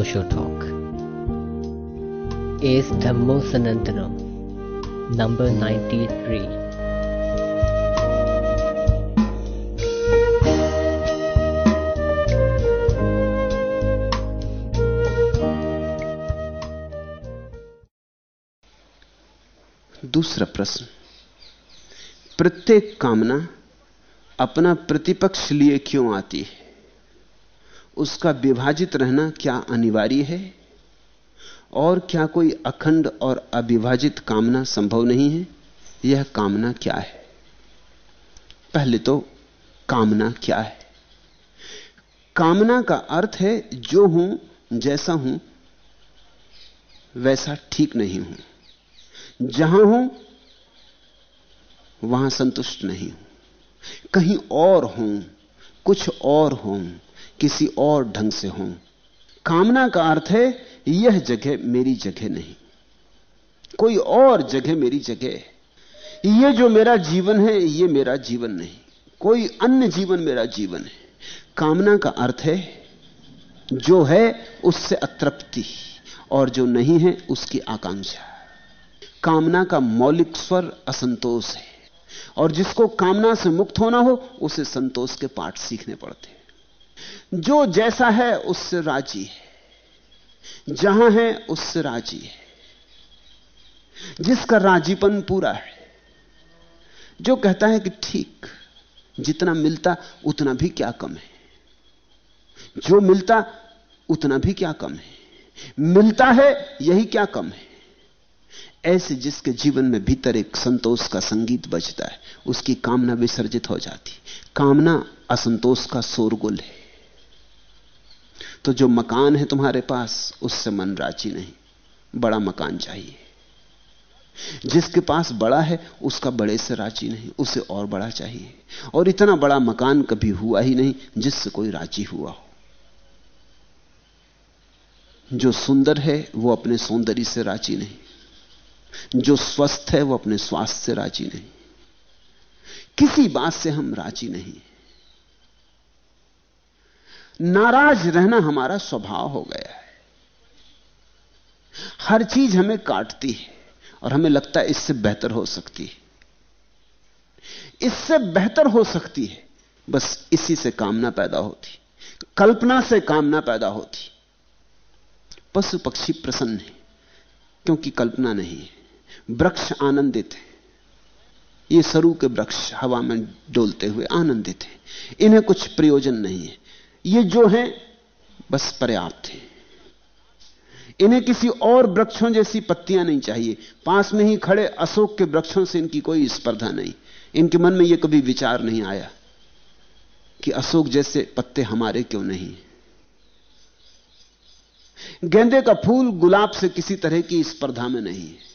रोशो talk S धम्मो सनंतनम number 93 दूसरा प्रश्न। प्रत्येक कामना अपना प्रतिपक्ष लिए क्यों आती है? उसका विभाजित रहना क्या अनिवार्य है? और क्या कोई अखंड और अविभाजित कामना संभव नहीं है? यह कामना क्या है? पहले तो कामना क्या है? कामना का अर्थ है, जो हूँ, जैसा हूँ, वैसा ठीक नहीं हूँ। जहाँ हूँ, वहाँ संतुष्ट नहीं हूँ। कहीं और हूँ, कुछ और हूँ किसी और ढंग से हूँ। कामना का अर्थ है, यह जगह मेरी जगह नहीं। कोई और जगह मेरी जगह है। यह जो मेरा जीवन है यह मेरा जीवन नहीं। कोई अन्य जीवन मेरा जीवन है। कामना का अर्थ है, जो है, उससे अतृप्ति, और जो नहीं है, उसकी आकांक्षा। कामना का मौलिक स्वर असंतोष है, और जिसको कामना से मुक्त होना हो, उसे संतोष के पाठ सीखने पड़ते जो जैसा है उससे राज़ी है। जहाँ है उससे राज़ी है। जिसका राजीपन पूरा है। जो कहता है कि ठीक, जितना मिलता उतना भी क्या कम है। जो मिलता उतना भी क्या कम है। मिलता है यही क्या कम है। ऐसे जिसके जीवन में भीतर एक संतोष का संगीत बजता है, उसकी कामना विसर्जित हो जाती। कामना असंतोष का शोरगुल है। तो जो मकान है तुम्हारे पास, उससे मन राज़ी नहीं। बड़ा मकान चाहिए। जिसके पास बड़ा है, उसका बड़े से राज़ी नहीं, उसे और बड़ा चाहिए। और इतना बड़ा मकान कभी हुआ ही नहीं, जिससे कोई राज़ी हुआ हो। जो सुंदर है, वो अपने सौंदर्य से राज़ी नहीं। जो स्वस्थ है, वो अपने स्वास्थ्य से राज़ी नहीं। किसी बात से हम राज़ी नहीं। नाराज़ रहना हमारा स्वभाव हो गया है। हर चीज़ हमें काटती है और हमें लगता है इससे बेहतर हो सकती है। इससे बेहतर हो सकती है, बस इसी से कामना पैदा होती, कल्पना से कामना पैदा होती। पशु पक्षी प्रसन्न है, क्योंकि कल्पना नहीं है, वृक्ष आनंदित है। ये सरू के वृक्ष हवा में डोलते हुए आनंदित है, इन्हें कुछ प्रयोजन नहीं है। ये जो है, बस पर्याप्त है। इन्हें किसी और वृक्षों जैसी पत्तियाँ नहीं चाहिए। पास में ही खड़े अशोक के वृक्षों से इनकी कोई स्पर्धा नहीं। इनके मन में यह कभी विचार नहीं आया कि अशोक जैसे पत्ते हमारे क्यों नहीं। गेंदे का फूल गुलाब से किसी तरह की स्पर्धा में नहीं है।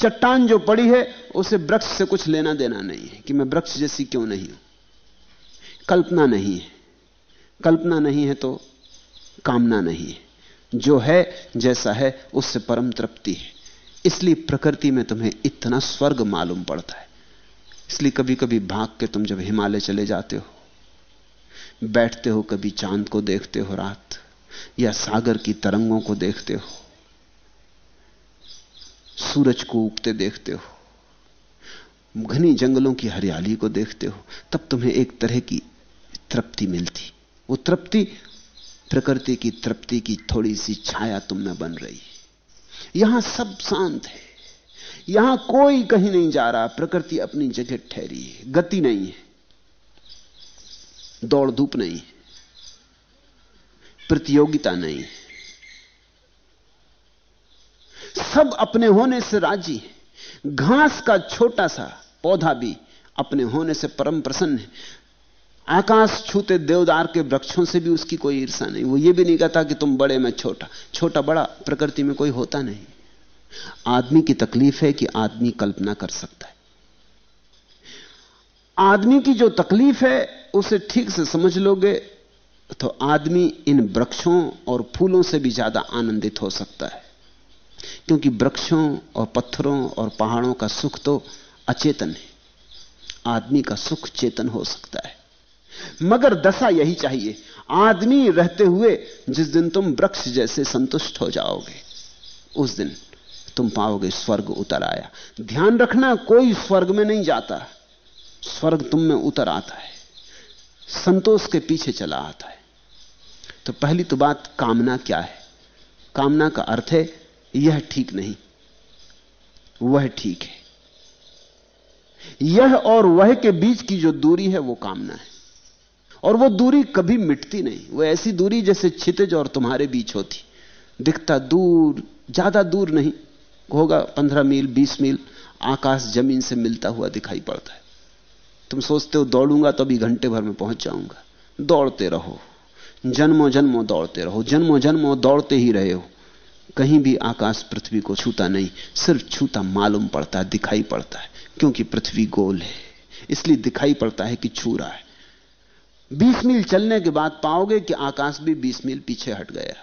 चट्टान जो पड़ी है, उसे वृक्ष से कुछ लेना देना नहीं है कि मैं वृक्ष जैसी क्यों नहीं हूँ। कल्पना नहीं है। कल्पना नहीं है तो कामना नहीं है। जो है, जैसा है, उससे परम तृप्ति है। इसलिए प्रकृति में तुम्हें इतना स्वर्ग मालूम पड़ता है। इसलिए कभी कभी भाग के तुम जब हिमालय चले जाते हो, बैठते हो, कभी चाँद को देखते हो रात, या सागर की तरंगों को देखते हो, सूरज को उगते देखते हो, घनी जंगलों की हरियाली को देखते हो, तब तुम्हें एक तरह की तृप्ति मिलती। वो तृप्ति प्रकृति की तृप्ति की थोड़ी सी छाया तुम में बन रही यहाँ सब शांत है। यहाँ कोई कहीं नहीं जा रहा। प्रकृति अपनी जगह ठहरी है। गति नहीं है। दौड़ धूप नहीं है। प्रतियोगिता नहीं है। सब अपने होने से राज़ी है। घास का छोटा सा पौधा भी अपने होने से परम प्रसन्न है। आकाश छूते देवदार के वृक्षों से भी उसकी कोई ईर्षा नहीं। वो ये भी नहीं कहता कि तुम बड़े मैं छोटा छोटा बड़ा प्रकृति में कोई होता नहीं। आदमी की तकलीफ़ है कि आदमी कल्पना कर सकता है। आदमी की जो तकलीफ़ है, उसे ठीक से समझ लोगे तो आदमी इन वृक्षों और फूलों से भी ज़्यादा आनंदित हो सकता है। क्योंकि वृक्षों और पत्थरों और पहाड़ों का सुख तो अचेतन है। आदमी का सुख चेतन हो सकता है। मगर दशा यही चाहिए। आदमी रहते हुए जिस दिन तुम वृक्ष जैसे संतुष्ट हो जाओगे, उस दिन तुम पाओगे स्वर्ग उतर आया। ध्यान रखना, कोई स्वर्ग में नहीं जाता। स्वर्ग तुम में उतर आता है। संतोष के पीछे चला आता है। तो पहली तो बात, कामना क्या है? कामना का अर्थ है, यह ठीक नहीं, वह ठीक है। यह और वह के बीच की जो दूरी है, वो कामना है। और वो दूरी कभी मिटती नहीं। वो ऐसी दूरी जैसे छितज और तुम्हारे बीच होती। दिखता दूर, ज़्यादा दूर नहीं। होगा पंद्रह मील, बीस मील, आकाश ज़मीन से मिलता हुआ दिखाई पड़ता है। तुम सोचते हो, दौड़ूँगा तो अभी घंटे भर में पहुँच जाऊँगा। दौड़ते रहो। जन्मों जन्मों दौड़ते रहो। जन्मों जन्मों दौड़ते ही रहे हो। कहीं भी आकाश पृथ्वी को छूता नहीं। सिर्फ़ छूता मालूम पड़ता है दिखाई पड़ता है, क्योंकि पृथ्वी गोल है। इसलिए दिखाई पड़ता है कि छू रहा है। बीस मील चलने के बाद पाओगे कि आकाश भी बीस मील पीछे हट गया।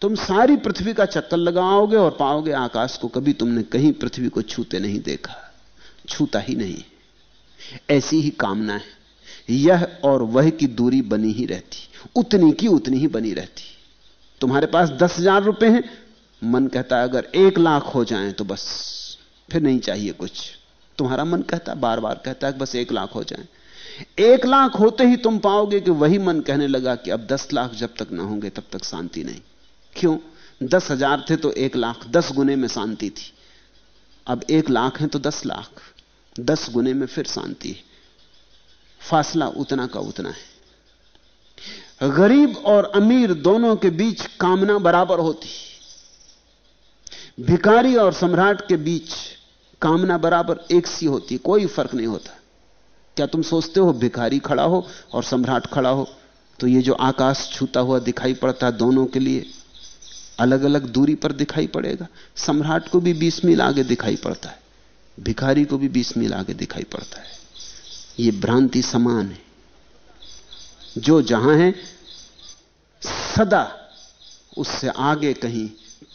तुम सारी पृथ्वी का चक्कर लगाओगे और पाओगे आकाश को कभी तुमने कहीं पृथ्वी को छूते नहीं देखा। छूता ही नहीं। ऐसी ही कामना है। यह और वह की दूरी बनी ही रहती। उतनी की उतनी ही बनी रहती। तुम्हारे पास दस हज़ार रुपए हैं। मन कहता है, अगर एक लाख हो जाए तो बस। फिर नहीं चाहिए कुछ। तुम्हारा मन कहता बार बार कहता है, बस एक लाख हो जाएँ। एक लाख होते ही तुम पाओगे कि वही मन कहने लगा कि अब दस लाख जब तक ना होंगे, तब तक शांति नहीं। क्यों? दस हज़ार थे तो एक लाख, दस गुने में शांति थी। अब एक लाख है तो दस लाख, दस गुने में फिर शांति है। फासला उतना का उतना है। गरीब और अमीर दोनों के बीच कामना बराबर होती। भिकारी और सम्राट के बीच कामना बराबर एक सी होती, कोई फ़र्क नहीं होता। क्या तुम सोचते हो भिखारी खड़ा हो और सम्राट खड़ा हो? तो ये जो आकाश छूता हुआ दिखाई पड़ता है दोनों के लिए अलग अलग दूरी पर दिखाई पड़ेगा। सम्राट को भी बीस मील आगे दिखाई पड़ता है। भिखारी को भी बीस मील आगे दिखाई पड़ता है। ये भ्रांति समान है। जो जहाँ है, सदा उससे आगे कहीं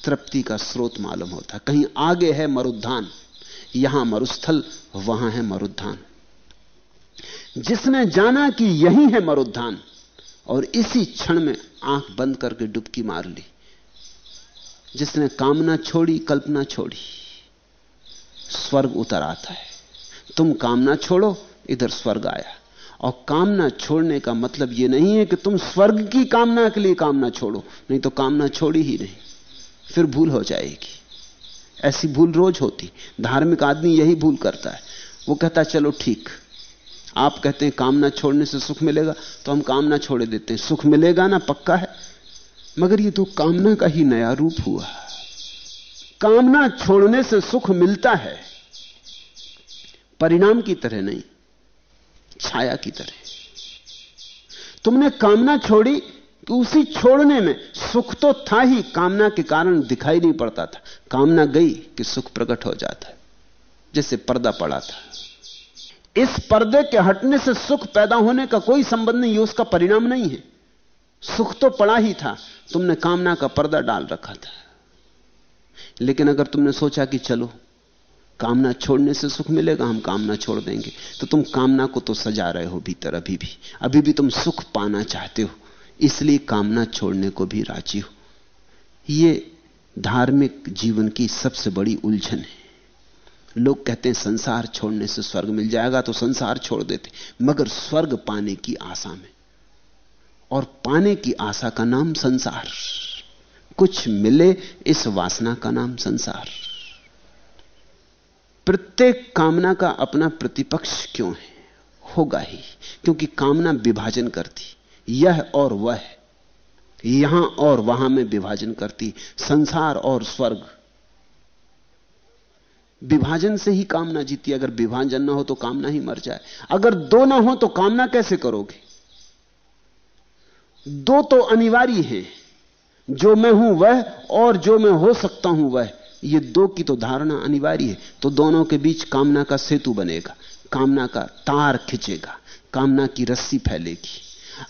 तृप्ति का स्रोत मालूम होता। है कहीं आगे है मरुद्धान, यहाँ मरुस्थल, वहाँ है मरुद्धान। जिसने जाना कि यही है मरुद्धान, और इसी क्षण में आँख बंद करके डुबकी मार ली। जिसने कामना छोड़ी, कल्पना छोड़ी, स्वर्ग उतर आता है। तुम कामना छोड़ो, इधर स्वर्ग आया। और कामना छोड़ने का मतलब यह नहीं है कि तुम स्वर्ग की कामना के लिए कामना छोड़ो, नहीं तो कामना छोड़ी ही नहीं, फिर भूल हो जाएगी। ऐसी भूल रोज होती। धार्मिक आदमी यही भूल करता है। वो कहता, चलो ठीक आप कहते हैं कामना छोड़ने से सुख मिलेगा तो हम कामना छोड़े देते हैं। सुख मिलेगा ना, पक्का है। मगर ये तो कामना का ही नया रूप हुआ। कामना छोड़ने से सुख मिलता है, परिणाम की तरह नहीं, छाया की तरह। तुमने कामना छोड़ी तो उसी छोड़ने में सुख तो था ही, कामना के कारण दिखाई नहीं पड़ता था। कामना गई कि सुख प्रकट हो जाता है, जैसे पर्दा पड़ा था। इस पर्दे के हटने से सुख पैदा होने का कोई संबंध नहीं है उसका परिणाम नहीं है। सुख तो पड़ा ही था, तुमने कामना का पर्दा डाल रखा था। लेकिन अगर तुमने सोचा कि चलो, कामना छोड़ने से सुख मिलेगा, हम कामना छोड़ देंगे तो तुम कामना को तो सजा रहे हो भीतर अभी भी। अभी भी तुम सुख पाना चाहते हो, इसलिए कामना छोड़ने को भी राज़ी हो। ये धार्मिक जीवन की सबसे बड़ी उलझन है। लोग कहते हैं, संसार छोड़ने से स्वर्ग मिल जाएगा तो संसार छोड़ देते। मगर स्वर्ग पाने की आशा में। और पाने की आशा का नाम संसार। कुछ मिले, इस वासना का नाम संसार। प्रत्येक कामना का अपना प्रतिपक्ष क्यों है? होगा ही, क्योंकि कामना विभाजन करती। यह और वह। यहाँ और वहाँ में विभाजन करती। संसार और स्वर्ग। विभाजन से ही कामना जीती अगर विभाजन ना हो तो कामना ही मर जाए। अगर दो ना हो तो कामना कैसे करोगे? दो तो अनिवार्य है। जो मैं हूँ वह और जो मैं हो सकता हूँ वह। ये दो की तो धारणा अनिवार्य है। तो दोनों के बीच कामना का सेतु बनेगा। कामना का तार खिंचेगा। कामना की रस्सी फैलेगी।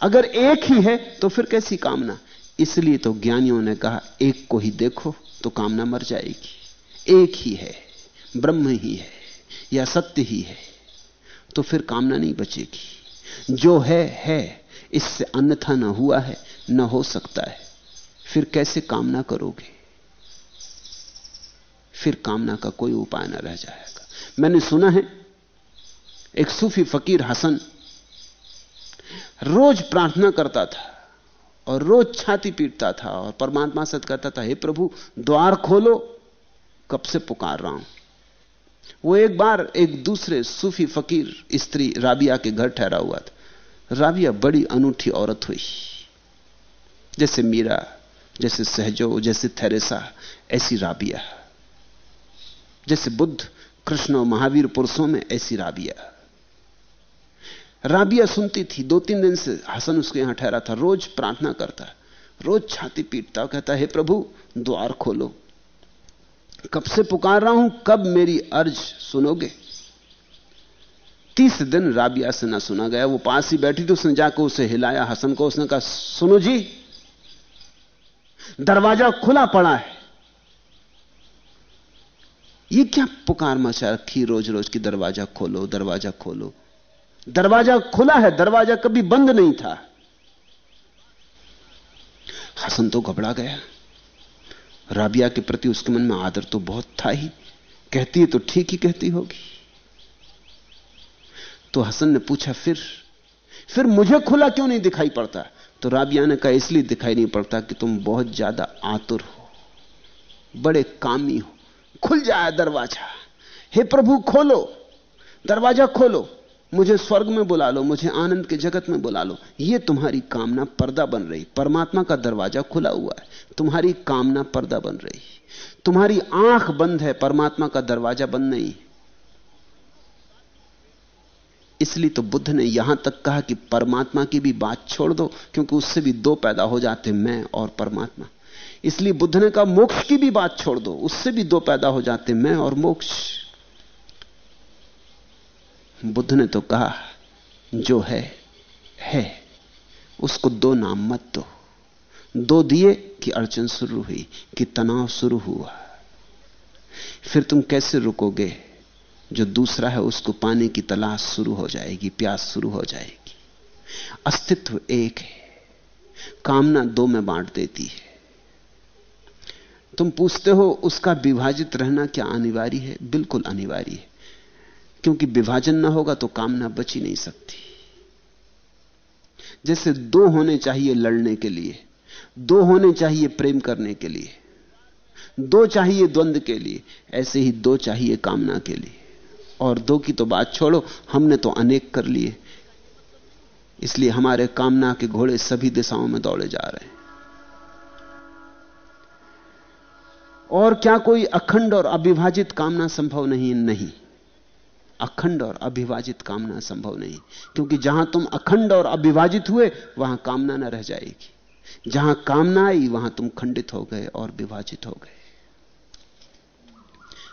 अगर एक ही है तो फिर कैसी कामना? इसलिए तो ज्ञानियों ने कहा, एक को ही देखो तो कामना मर जाएगी। एक ही है। ब्रह्म ही है या सत्य ही है तो फिर कामना नहीं बचेगी। जो है है, इससे अन्यथा न हुआ है, न हो सकता है। फिर कैसे कामना करोगे? फिर कामना का कोई उपाय ना रह जाएगा। मैंने सुना है, एक सूफी फकीर हसन रोज प्रार्थना करता था और रोज छाती पीटता था और परमात्मा से कहता था, हे प्रभु, द्वार खोलो, कब से पुकार रहा हूँ? वो एक बार एक दूसरे सूफी फकीर स्त्री राबिया के घर ठहरा हुआ था। राबिया बड़ी अनूठी औरत हुई। जैसे मीरा, जैसे सहजो, जैसे थेरेसा, ऐसी राबिया। जैसे बुद्ध, कृष्ण और महावीर पुरुषों में ऐसी राबिया। राबिया सुनती थी। दो तीन दिन से हसन उसके यहाँ ठहरा था। रोज प्रार्थना करता, रोज छाती पीटता, कहता, हे प्रभु, द्वार खोलो। कब से पुकार रहा हूँ, कब मेरी अर्ज़ सुनोगे? तीस दिन राबिया से ना सुना गया, वो पास ही बैठी थी, उसने जाकर उसे हिलाया, हसन को उसने कहा, सुनो जी, दरवाज़ा खुला पड़ा है। ये क्या पुकार मचा रखी रोज रोज की दरवाज़ा खोलो दरवाज़ा खोलो। दरवाज़ा खुला है, दरवाज़ा कभी बंद नहीं था। हसन तो घबरा गया। राबिया के प्रति उसके मन में आदर तो बहुत था ही। कहती है तो ठीक ही कहती होगी। तो हसन ने पूछा, फिर फिर मुझे खुला क्यों नहीं दिखाई पड़ता? तो राबिया ने कहा, इसलिए दिखाई नहीं पड़ता कि तुम बहुत ज़्यादा आतुर हो, बड़े कामी हो। खुल जाए दरवाज़ा। हे प्रभु, खोलो। दरवाज़ा खोलो। मुझे स्वर्ग में बुला लो, मुझे आनंद के जगत में बुला लो। ये तुम्हारी कामना पर्दा बन रही। परमात्मा का दरवाज़ा खुला हुआ है। तुम्हारी कामना पर्दा बन रही। तुम्हारी आँख बंद है, परमात्मा का दरवाज़ा बंद नहीं। इसलिए तो बुद्ध ने यहाँ तक कहा कि परमात्मा की भी बात छोड़ दो, क्योंकि उससे भी दो पैदा हो जाते मैं और परमात्मा। इसलिए बुद्ध ने कहा, मोक्ष की भी बात छोड़ दो। उससे भी दो पैदा हो जाते मैं और मोक्ष। बुद्ध ने तो कहा, जो है है। उसको दो नाम मत दो। दो दिए कि अड़चन शुरू हुई, कि तनाव शुरू हुआ। फिर तुम कैसे रुकोगे? जो दूसरा है, उसको पाने की तलाश शुरू हो जाएगी, प्यास शुरू हो जाएगी। अस्तित्व एक है। कामना दो में बांट देती है। तुम पूछते हो, उसका विभाजित रहना क्या अनिवार्य है? बिल्कुल अनिवार्य है। क्योंकि विभाजन ना होगा तो कामना बच नहीं सकती। जैसे दो होने चाहिए लड़ने के लिए, दो होने चाहिए प्रेम करने के लिए, दो चाहिए द्वंद के लिए, ऐसे ही दो चाहिए कामना के लिए। और दो की तो बात छोड़ो, हमने तो अनेक कर लिए। इसलिए हमारे कामना के घोड़े सभी दिशाओं में दौड़े जा रहे हैं। और क्या कोई अखंड और अविभाजित कामना संभव नहीं? नहीं। अखंड और अविभाजित कामना संभव नहीं। क्योंकि जहाँ तुम अखंड और अविभाजित हुए, वहाँ कामना न रह जाएगी। जहाँ कामना आई, वहाँ तुम खंडित हो गए और विभाजित हो गए।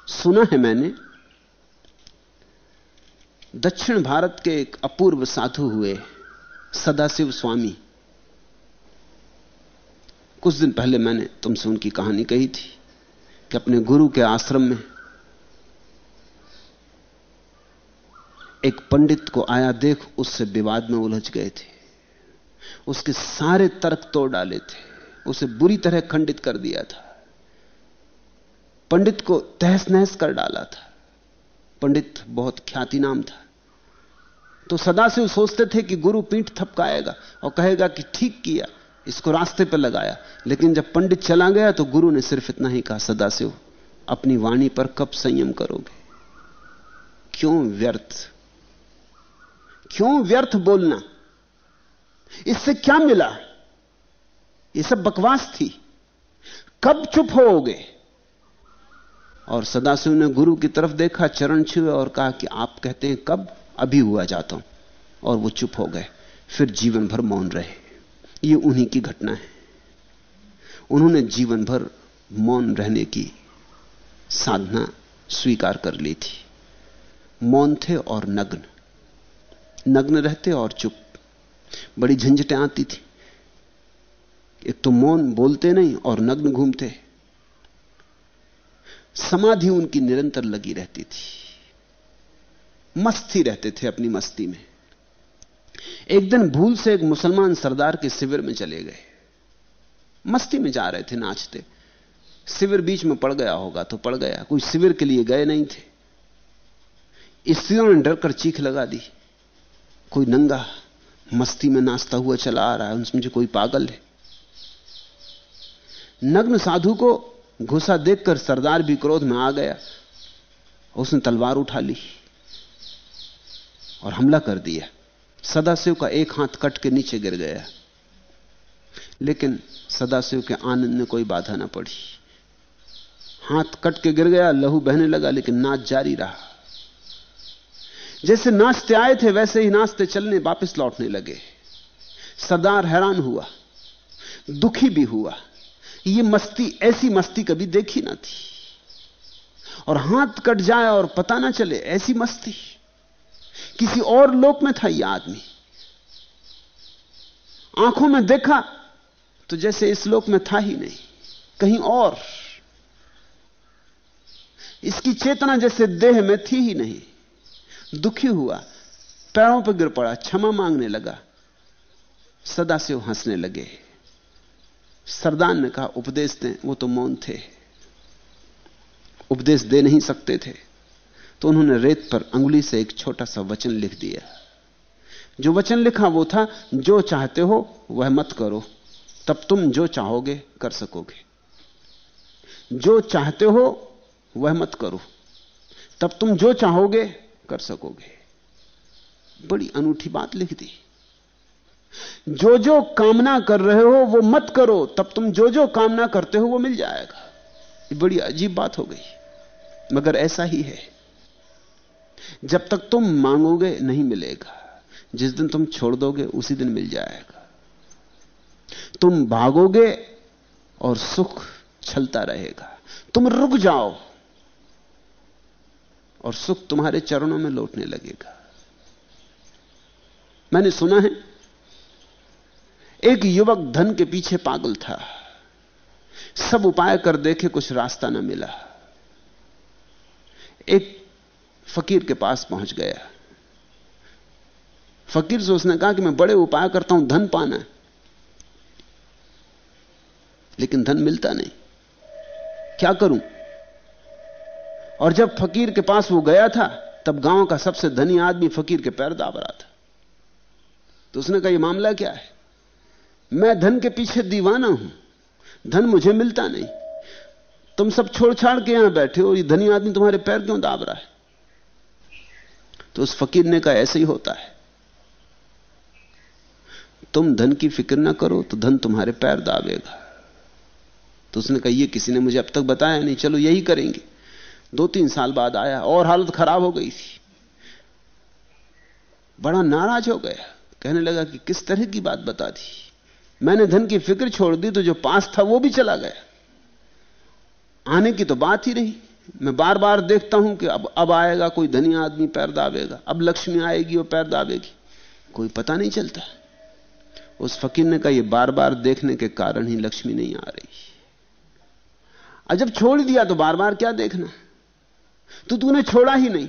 सुना है मैंने, दक्षिण भारत के एक अपूर्व साधु हुए सदाशिव स्वामी। कुछ दिन पहले मैंने तुमसे उनकी कहानी कही थी कि अपने गुरु के आश्रम में एक पंडित को आया, देख, उससे विवाद में उलझ गए थे। उसके सारे तर्क तोड़ डाले थे। उसे बुरी तरह खंडित कर दिया था। पंडित को तहस नहस कर डाला था। पंडित बहुत ख्याति नाम था। तो सदा से सोचते थे कि गुरु पीठ थपकाएगा और कहेगा कि ठीक किया, इसको रास्ते पर लगाया। लेकिन जब पंडित चला गया तो गुरु ने सिर्फ़ इतना ही कहा, सदा से अपनी वाणी पर कब संयम करोगे? क्यों व्यर्थ क्यों व्यर्थ बोलना? इससे क्या मिला? ये सब बकवास थी। कब चुप होोगे और सदाशिव ने गुरु की तरफ़ देखा, चरण छुए और कहा कि आप कहते हैं, कब? अभी हुआ जाता हूँ। और वो चुप हो गए। फिर जीवन भर मौन रहे। ये उन्हीं की घटना है। उन्होंने जीवन भर मौन रहने की साधना स्वीकार कर ली थी। मौन थे और नग्न। नग्न रहते और चुप। बड़ी झंझटें आती थी। एक तो मौन बोलते नहीं और नग्न घूमते। समाधि उनकी निरंतर लगी रहती थी। मस्ती रहते थे अपनी मस्ती में। एक दिन भूल से एक मुसलमान सरदार के शिविर में चले गए। मस्ती में जा रहे थे, नाचते। शिविर बीच में पड़ गया होगा तो पड़ गया। कोई शिविर के लिए गए नहीं थे। स्त्रियों ने डरकर चीख लगा दी। कोई नंगा मस्ती में नाचता हुआ चला आ रहा है, उनसे मुझे कोई पागल है। नग्न साधु को घुसा देखकर सरदार भी क्रोध में आ गया। उसने तलवार उठा ली और हमला कर दिया। सदाशिव का एक हाथ कट के नीचे गिर गया। लेकिन सदाशिव के आनंद में कोई बाधा ना पड़ी। हाथ कट के गिर गया, लहू बहने लगा, लेकिन नाच जारी रहा। जैसे नाचते आए थे, वैसे ही नाचते चलने वापस लौटने लगे। सरदार हैरान हुआ, दुखी भी हुआ। ये मस्ती, ऐसी मस्ती कभी देखी ना थी। और हाथ कट जाए और पता ना चले, ऐसी मस्ती। किसी और लोक में था यह आदमी। आँखों में देखा तो जैसे इस लोक में था ही नहीं, कहीं और। इसकी चेतना जैसे देह में थी ही नहीं। दुखी हुआ, पैरों पर गिर पड़ा, क्षमा मांगने लगा। सदा से हंसने लगे। सरदार ने कहा, उपदेश दें, वो तो मौन थे। उपदेश दे नहीं सकते थे। तो उन्होंने रेत पर अंगुली से एक छोटा सा वचन लिख दिया। जो वचन लिखा वो था, जो चाहते हो, वह मत करो। तब तुम जो चाहोगे, कर सकोगे। जो चाहते हो, वह मत करो। तब तुम जो चाहोगे कर सकोगे। बड़ी अनूठी बात लिख दी। जो जो कामना कर रहे हो, वो मत करो। तब तुम जो जो कामना करते हो, वो मिल जाएगा। ये बड़ी अजीब बात हो गई। मगर ऐसा ही है। जब तक तुम मांगोगे, नहीं मिलेगा। जिस दिन तुम छोड़ दोगे, उसी दिन मिल जाएगा। तुम भागोगे, और सुख छलता रहेगा। तुम रुक जाओ। और सुख तुम्हारे चरणों में लौटने लगेगा। मैंने सुना है, एक युवक धन के पीछे पागल था। सब उपाय कर देखे कुछ रास्ता ना मिला। एक फकीर के पास पहुँच गया। फकीर से उसने कहा कि मैं बड़े उपाय करता हूँ, धन पाना लेकिन धन मिलता नहीं। क्या करूँ? और जब फकीर के पास वो गया था, तब गाँव का सबसे धनी आदमी फकीर के पैर दाब रहा था। तो उसने कहा यह मामला क्या है? मैं धन के पीछे दीवाना हूँ। धन मुझे मिलता नहीं। तुम सब छोड़ छाड़ के यहाँ बैठे हो ये धनी आदमी तुम्हारे पैर क्यों दाब रहा है? तो उस फकीर ने कहा, ऐसे ही होता है। तुम धन की फ़िक्र ना करो तो धन तुम्हारे पैर दाबेगा। तो उसने कहा, ये किसी ने मुझे अब तक बताया नहीं। चलो यही करेंगे। दो तीन साल बाद आया और हालत खराब हो गई थी। बड़ा नाराज़ हो गया। कहने लगा कि किस तरह की बात बता दी? मैंने धन की फ़िक्र छोड़ दी तो जो पास था वो भी चला गया। आने की तो बात ही रही। मैं बार बार देखता हूँ कि अब अब आएगा, कोई धनी आदमी पैर दाबेगा। अब लक्ष्मी आएगी वो पैर दाबेगी। कोई पता नहीं चलता। उस फकीर ने कहा यह बार बार देखने के कारण ही लक्ष्मी नहीं आ रही। और जब छोड़ दिया तो बार बार क्या देखना? तो तूने छोड़ा ही नहीं।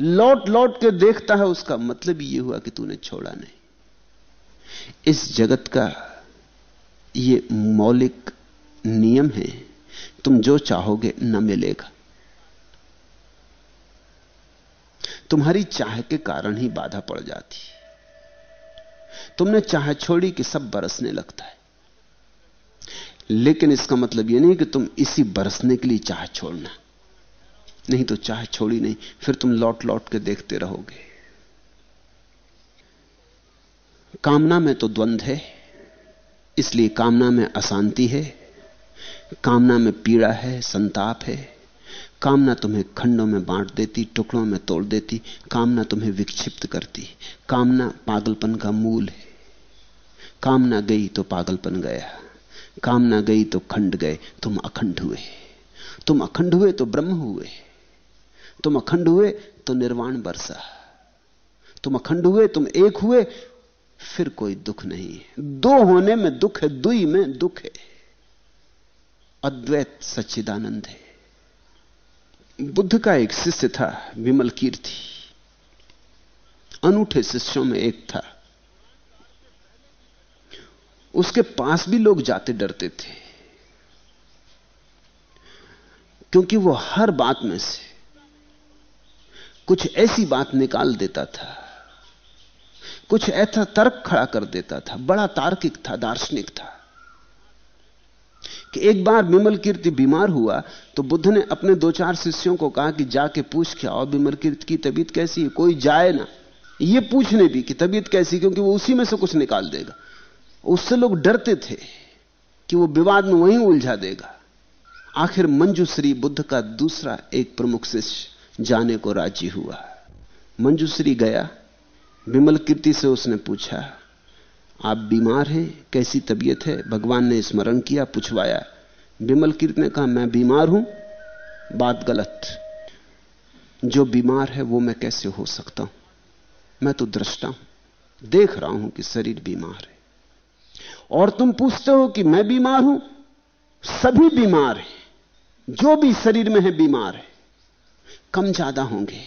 लौट लौट के देखता है उसका मतलब यह हुआ कि तूने छोड़ा नहीं। इस जगत का यह मौलिक नियम है, तुम जो चाहोगे न मिलेगा। तुम्हारी चाह के कारण ही बाधा पड़ जाती। तुमने चाह छोड़ी कि सब बरसने लगता है। लेकिन इसका मतलब यह नहीं कि तुम इसी बरसने के लिए चाह छोड़ना। नहीं तो चाह छोड़ी नहीं, फिर तुम लौट लौट के देखते रहोगे। कामना में तो द्वंद्व है, इसलिए कामना में अशांति है, कामना में पीड़ा है, संताप है। कामना तुम्हें खंडों में बांट देती, टुकड़ों में तोड़ देती, कामना तुम्हें विक्षिप्त करती। कामना पागलपन का मूल है। कामना गई तो पागलपन गया, कामना गई तो खंड गए, तुम अखंड हुए। तुम अखंड हुए तो ब्रह्म हुए। तुम अखंड हुए तो निर्वाण बरसा। तुम अखंड हुए, तुम एक हुए, फिर कोई दुख नहीं। दो होने में दुख है, दुई में दुख है। अद्वैत सच्चिदानंद है। बुद्ध का एक शिष्य था, विमल कीर्ति। अनूठे शिष्यों में एक था। उसके पास भी लोग जाते डरते थे। क्योंकि वो हर बात में से कुछ ऐसी बात निकाल देता था। कुछ ऐसा तर्क खड़ा कर देता था। बड़ा तार्किक था, दार्शनिक था। कि एक बार विमल कीर्ति बीमार हुआ तो बुद्ध ने अपने दो चार शिष्यों को कहा कि जाके पूछ के आओ विमल कीर्ति की तबीयत कैसी है? कोई जाए ना। ये पूछने भी कि तबीयत कैसी, क्योंकि वो उसी में से कुछ निकाल देगा। उससे लोग डरते थे कि वो विवाद में वहीं उलझा देगा। आखिर मंजूश्री बुद्ध का दूसरा एक प्रमुख शिष्य। जाने को राज़ी हुआ। मंजूश्री गया। विमल कीर्ति से उसने पूछा, आप बीमार हैं? कैसी तबीयत है? भगवान ने स्मरण किया, पूछवाया। विमल कीर्ति ने कहा, मैं बीमार हूँ। बात गलत। जो बीमार है, वो मैं कैसे हो सकता हूँ? मैं तो दृष्टा हूँ। देख रहा हूँ कि शरीर बीमार है। और तुम पूछते हो कि मैं बीमार हूँ? सभी बीमार हैं। जो भी शरीर में है, बीमार है। कम ज़्यादा होंगे।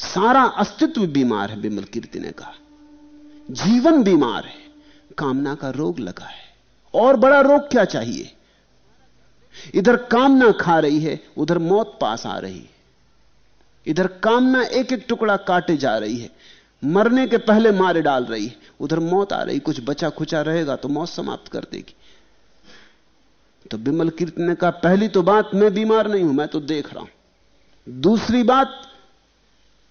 सारा अस्तित्व बीमार है, बिमल कीर्ति ने कहा। जीवन बीमार है, कामना का रोग लगा है। और बड़ा रोग क्या चाहिए? इधर कामना खा रही है, उधर मौत पास आ रही है। इधर कामना एक एक टुकड़ा काटे जा रही है, मरने के पहले मारे डाल रही है, उधर मौत आ रही कुछ बचा खुचा रहेगा तो मौत समाप्त कर देगी। तो बिमल कीर्तन ने कहा, पहली तो बात, मैं बीमार नहीं हूँ, मैं तो देख रहा हूँ। दूसरी बात,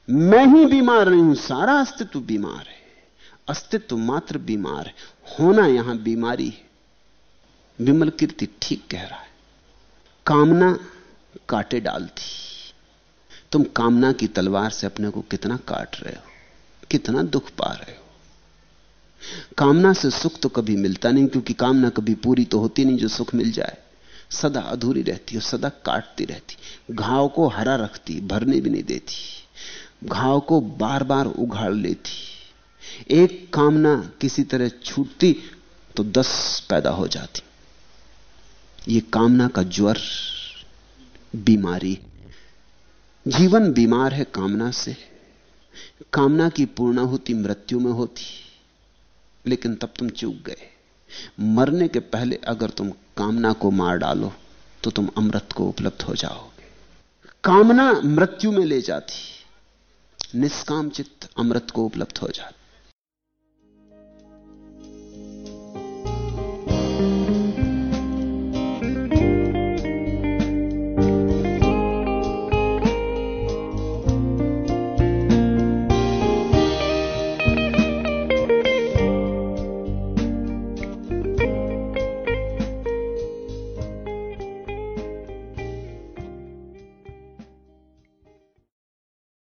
मैं ही बीमार नहीं हूँ, सारा अस्तित्व बीमार है। अस्तित्व मात्र बीमार है। होना यहाँ बीमारी है। विमल कीर्ति ठीक कह रहा है। कामना काटे डालती। तुम कामना की तलवार से अपने को कितना काट रहे हो, कितना दुख पा रहे हो। कामना से सुख तो कभी मिलता नहीं, क्योंकि कामना कभी पूरी तो होती नहीं जो सुख मिल जाए। सदा अधूरी रहती है सदा काटती रहती। घाव को हरा रखती, भरने भी नहीं देती। घाव को बार बार उघाड़ लेती। एक कामना किसी तरह छूटती तो दस पैदा हो जाती। ये कामना का ज्वर, बीमारी। जीवन बीमार है कामना से। कामना की पूर्णाहुति मृत्यु में होती। लेकिन तब तुम चूक गए। मरने के पहले अगर तुम कामना को मार डालो तो तुम अमृत को उपलब्ध हो जाओगे। कामना मृत्यु में ले जाती। निष्काम चित्त अमृत को उपलब्ध हो जाता।